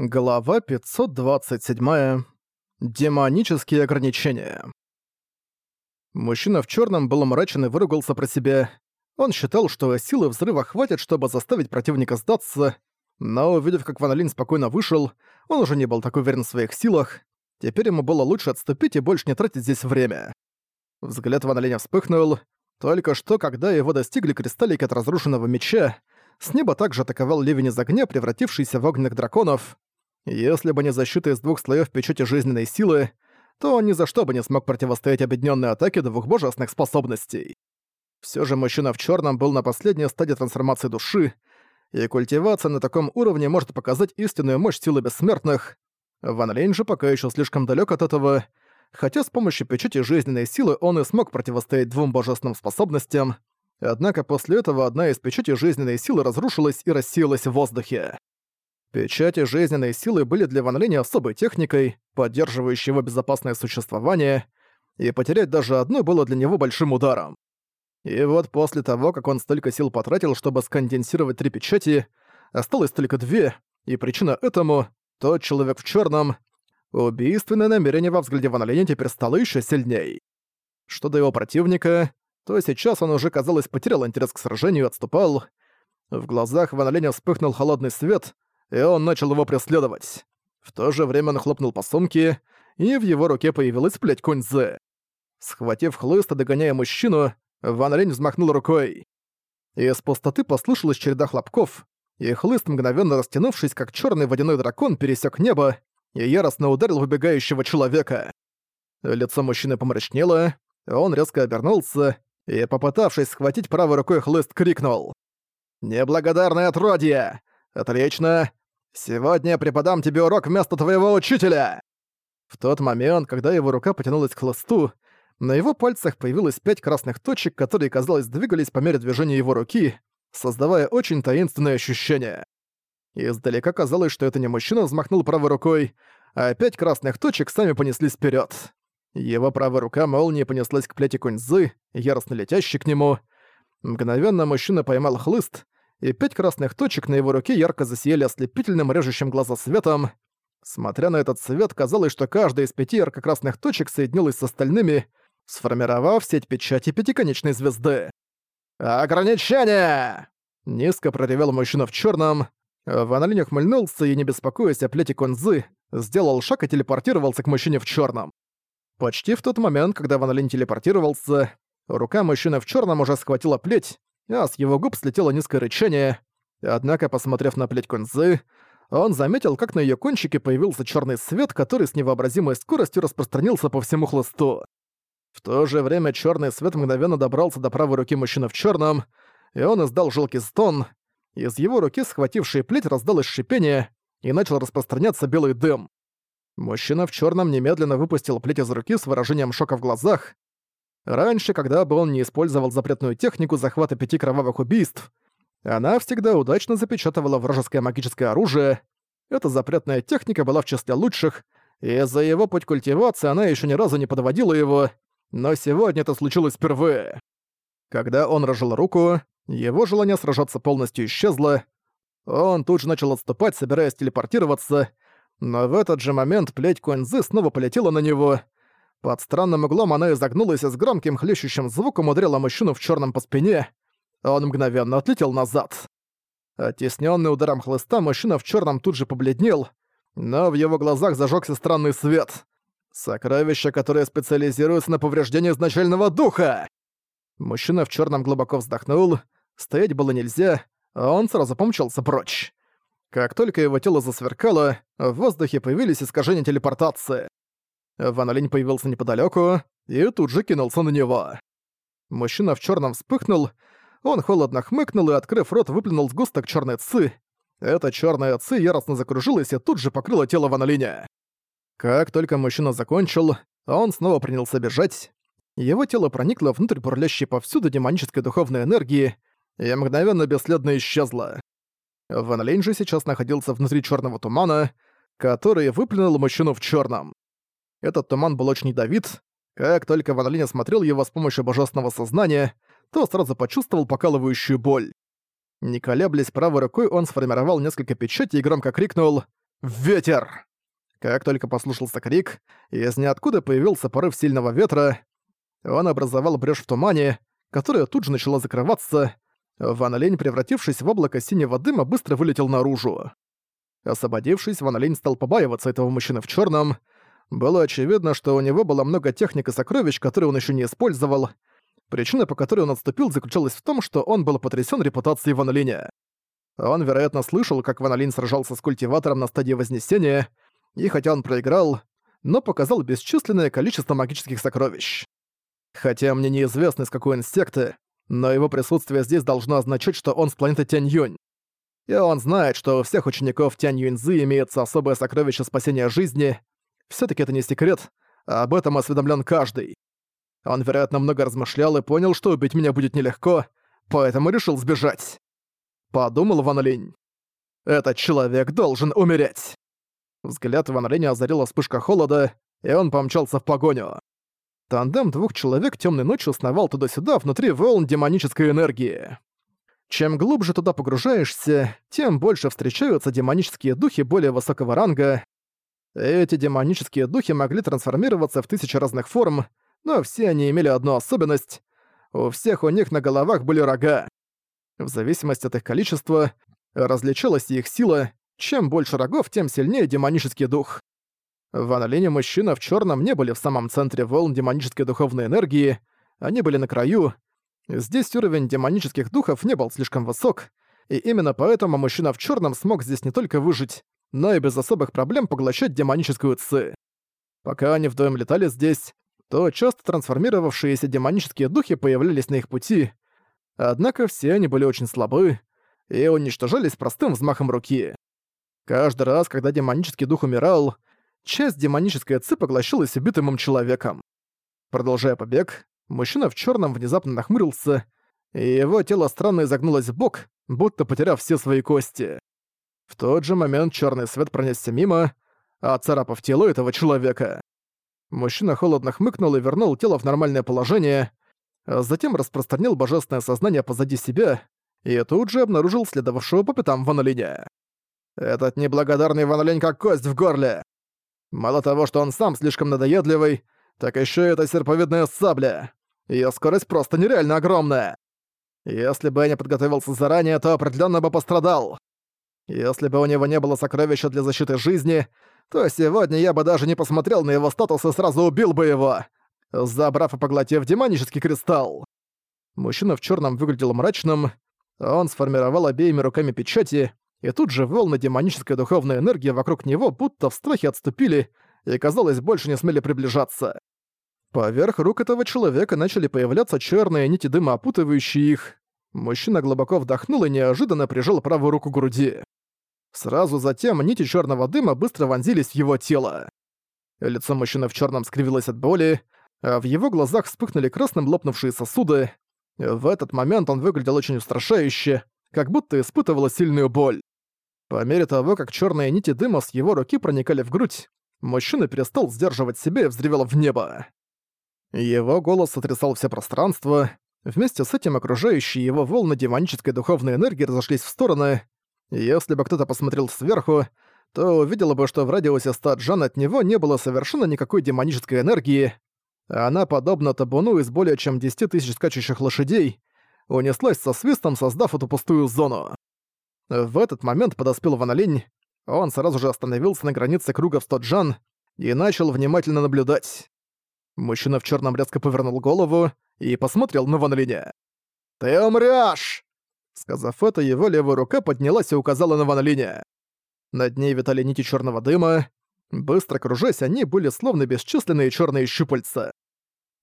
Глава 527. Демонические ограничения. Мужчина в черном был мрачен и выругался про себя. Он считал, что силы взрыва хватит, чтобы заставить противника сдаться, но увидев, как Ван Линь спокойно вышел, он уже не был так уверен в своих силах. Теперь ему было лучше отступить и больше не тратить здесь время. Взгляд Ван Линя вспыхнул. Только что, когда его достигли кристаллики от разрушенного меча, с неба также атаковал ливень из огня, превратившийся в огненных драконов. Если бы не защита из двух слоев печати жизненной силы, то он ни за что бы не смог противостоять объединенной атаке двух божественных способностей. Все же мужчина в черном был на последней стадии трансформации души, и культивация на таком уровне может показать истинную мощь силы бессмертных. Ван Лейн же пока еще слишком далек от этого, хотя с помощью печати жизненной силы он и смог противостоять двум божественным способностям, однако после этого одна из печати жизненной силы разрушилась и рассеялась в воздухе. Печати жизненной силы были для Ван Линя особой техникой, поддерживающей его безопасное существование, и потерять даже одну было для него большим ударом. И вот после того, как он столько сил потратил, чтобы сконденсировать три печати, осталось только две, и причина этому — тот человек в черном. Убийственное намерение во взгляде Ван Линя теперь стало еще сильней. Что до его противника, то сейчас он уже, казалось, потерял интерес к сражению и отступал. В глазах Ван Линя вспыхнул холодный свет — и он начал его преследовать. В то же время он хлопнул по сумке, и в его руке появилась плеть куньзы. Схватив хлыст и догоняя мужчину, Ван Лень взмахнул рукой. Из пустоты послышалась череда хлопков, и хлыст, мгновенно растянувшись, как черный водяной дракон, пересек небо и яростно ударил выбегающего человека. Лицо мужчины помрачнело, он резко обернулся и, попытавшись схватить правой рукой хлыст, крикнул. «Неблагодарное отродье! Отлично! Сегодня я преподам тебе урок вместо твоего учителя!» В тот момент, когда его рука потянулась к хлысту, на его пальцах появилось пять красных точек, которые, казалось, двигались по мере движения его руки, создавая очень таинственное ощущение. Издалека казалось, что это не мужчина взмахнул правой рукой, а пять красных точек сами понеслись вперед. Его правая рука молнией понеслась к плети куньзы, яростно летящей к нему. Мгновенно мужчина поймал хлыст, и пять красных точек на его руке ярко засияли ослепительным режущим глаза светом. Смотря на этот свет, казалось, что каждая из пяти ярко-красных точек соединилась с остальными, сформировав сеть печати пятиконечной звезды. «Ограничение!» Низко проревел мужчина в черном. Ван Линь ухмыльнулся и, не беспокоясь о плете Кунзы, сделал шаг и телепортировался к мужчине в черном. Почти в тот момент, когда Ван телепортировался, рука мужчины в черном уже схватила плеть, а с его губ слетело низкое рычание. Однако, посмотрев на плеть Кунзы, он заметил, как на её кончике появился чёрный свет, который с невообразимой скоростью распространился по всему хлысту. В то же время чёрный свет мгновенно добрался до правой руки мужчины в чёрном, и он издал жалкий стон. Из его руки, схватившей плеть, раздалось шипение, и начал распространяться белый дым. Мужчина в чёрном немедленно выпустил плеть из руки с выражением шока в глазах, Раньше, когда бы он не использовал запретную технику захвата пяти кровавых убийств, она всегда удачно запечатывала вражеское магическое оружие. Эта запретная техника была в числе лучших, и за его путь культивации она еще ни разу не подводила его, но сегодня это случилось впервые. Когда он рожал руку, его желание сражаться полностью исчезло. Он тут же начал отступать, собираясь телепортироваться, но в этот же момент плеть Куэнзы снова полетела на него — под странным углом она изогнулась и с громким хлещущим звуком ударила мужчину в черном по спине. Он мгновенно отлетел назад. Оттеснённый ударом хлыста, мужчина в черном тут же побледнел, но в его глазах зажегся странный свет. Сокровище, которое специализируется на повреждении изначального духа! Мужчина в черном глубоко вздохнул. Стоять было нельзя, а он сразу помчался прочь. Как только его тело засверкало, в воздухе появились искажения телепортации. Ван Линь появился неподалеку и тут же кинулся на него. Мужчина в черном вспыхнул, он холодно хмыкнул и, открыв рот, выплюнул сгусток черной ци. Эта черная ци яростно закружилась и тут же покрыла тело Ван Линя. Как только мужчина закончил, он снова принялся бежать. Его тело проникло внутрь бурлящей повсюду демонической духовной энергии и мгновенно бесследно исчезло. Ван Линь же сейчас находился внутри черного тумана, который выплюнул мужчину в черном. Этот туман был очень ядовит. Как только Ван Линь осмотрел его с помощью божественного сознания, то сразу почувствовал покалывающую боль. Не колеблясь правой рукой, он сформировал несколько печатей и громко крикнул Ветер! Как только послушался крик, из ниоткуда появился порыв сильного ветра. Он образовал брешь в тумане, которая тут же начала закрываться. Ван Лень, превратившись в облако синего дыма, быстро вылетел наружу. Освободившись, Ван Лень стал побаиваться этого мужчины в черном. Было очевидно, что у него было много техник и сокровищ, которые он еще не использовал. Причина, по которой он отступил, заключалась в том, что он был потрясен репутацией Ван Линя. Он, вероятно, слышал, как Ван Линь сражался с культиватором на стадии Вознесения, и хотя он проиграл, но показал бесчисленное количество магических сокровищ. Хотя мне неизвестно, из какой он секты, но его присутствие здесь должно означать, что он с планеты Тянь-Юнь. И он знает, что у всех учеников Тянь-Юньзы имеется особое сокровище спасения жизни. Все таки это не секрет, а об этом осведомлен каждый. Он, вероятно, много размышлял и понял, что убить меня будет нелегко, поэтому решил сбежать. Подумал Ван Линь. Этот человек должен умереть. Взгляд Ван Линя озарила вспышка холода, и он помчался в погоню. Тандем двух человек темной ночью сновал туда-сюда внутри волн демонической энергии. Чем глубже туда погружаешься, тем больше встречаются демонические духи более высокого ранга. Эти демонические духи могли трансформироваться в тысячи разных форм, но все они имели одну особенность. У всех у них на головах были рога. В зависимости от их количества различалась их сила. Чем больше рогов, тем сильнее демонический дух. В Аналине мужчина в черном не были в самом центре волн демонической духовной энергии, они были на краю. Здесь уровень демонических духов не был слишком высок, и именно поэтому мужчина в черном смог здесь не только выжить, но и без особых проблем поглощать демоническую ци. Пока они вдвоем летали здесь, то часто трансформировавшиеся демонические духи появлялись на их пути, Однако все они были очень слабы и уничтожались простым взмахом руки. Каждый раз, когда демонический дух умирал, часть демонической ци поглощалась убитым им человеком. Продолжая побег, мужчина в черном внезапно нахмурился, и его тело странно изогнулось в бок, будто потеряв все свои кости. В тот же момент черный свет пронесся мимо, оцарапав тело этого человека. Мужчина холодно хмыкнул и вернул тело в нормальное положение, а затем распространил божественное сознание позади себя и тут же обнаружил следовавшего по пятам Ван. Этот неблагодарный Ван как кость в горле. Мало того, что он сам слишком надоедливый, так еще и эта серповидная сабля. Её скорость просто нереально огромная. Если бы я не подготовился заранее, то определенно бы пострадал. Если бы у него не было сокровища для защиты жизни, то сегодня я бы даже не посмотрел на его статус и сразу убил бы его забрав и поглотив демонический кристалл. Мужчина в черном выглядел мрачным, он сформировал обеими руками печати, и тут же волны демонической духовной энергии вокруг него будто в страхе отступили и, казалось, больше не смели приближаться. Поверх рук этого человека начали появляться черные нити дыма, опутывающие их. Мужчина глубоко вдохнул и неожиданно прижал правую руку к груди. Сразу затем нити черного дыма быстро вонзились в его тело. Лицо мужчины в черном скривилось от боли, а в его глазах вспыхнули красным лопнувшие сосуды. В этот момент он выглядел очень устрашающе, как будто испытывал сильную боль. По мере того, как черные нити дыма с его руки проникали в грудь, мужчина перестал сдерживать себя и взревел в небо. Его голос сотрясал все пространство, вместе с этим окружающие его волны демонической духовной энергии разошлись в стороны. Если бы кто-то посмотрел сверху, то увидел бы, что в радиусе 100 джан от него не было совершенно никакой демонической энергии, она, подобно табуну из более чем 10 тысяч скачущих лошадей, унеслась со свистом, создав эту пустую зону. В этот момент подоспел Ван он сразу же остановился на границе круга в 100 джан и начал внимательно наблюдать. Мужчина в черном резко повернул голову и посмотрел на Ван «Ты умрёшь!» Сказав это, его левая рука поднялась и указала на Ван Над ней витали нити черного дыма, Быстро кружась, они были словно бесчисленные черные щупальца.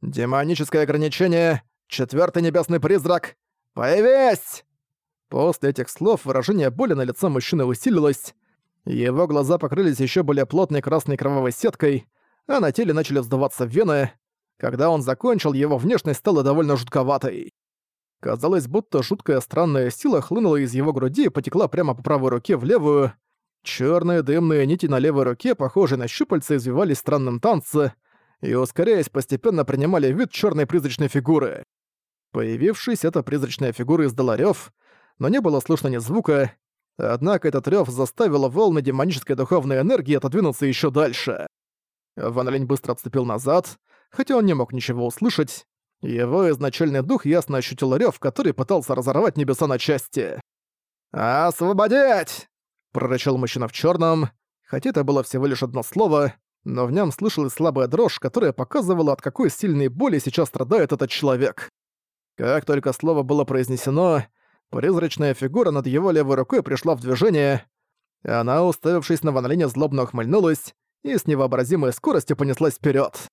«Демоническое ограничение! Четвертый небесный призрак! Появись!» После этих слов выражение боли на лице мужчины усилилось, его глаза покрылись еще более плотной красной кровавой сеткой, а на теле начали вздуваться вены. Когда он закончил, его внешность стала довольно жутковатой. Казалось, будто жуткая странная сила хлынула из его груди и потекла прямо по правой руке в левую, Черные дымные нити на левой руке, похожие на щупальца, извивались в странном танце и, ускоряясь, постепенно принимали вид черной призрачной фигуры. Появившись, эта призрачная фигура издала рёв, но не было слышно ни звука. Однако этот рёв заставил волны демонической духовной энергии отодвинуться ещё дальше. Ван Линь быстро отступил назад, хотя он не мог ничего услышать. Его изначальный дух ясно ощутил рёв, который пытался разорвать небеса на части. «Освободить!» — прорычал мужчина в чёрном. Хотя это было всего лишь одно слово, но в нём слышалась слабая дрожь, которая показывала, от какой сильной боли сейчас страдает этот человек. Как только слово было произнесено, призрачная фигура над его левой рукой пришла в движение. Она, уставившись на Ван злобно ухмыльнулась и с невообразимой скоростью понеслась вперед.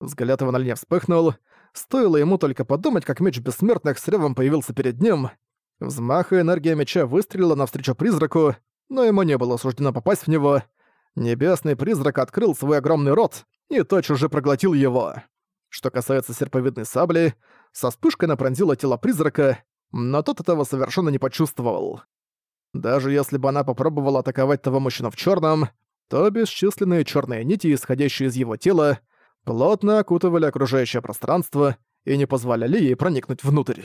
Взгляд Ван вспыхнул. Стоило ему только подумать, как меч бессмертных с ревом появился перед ним. Взмах и энергия меча выстрелила навстречу призраку, но ему не было суждено попасть в него. Небесный призрак открыл свой огромный рот и тотчас же проглотил его. Что касается серповидной сабли, со вспышкой она пронзила тело призрака, но тот этого совершенно не почувствовал. Даже если бы она попробовала атаковать того мужчину в черном, то бесчисленные черные нити, исходящие из его тела, плотно окутывали окружающее пространство и не позволяли ей проникнуть внутрь.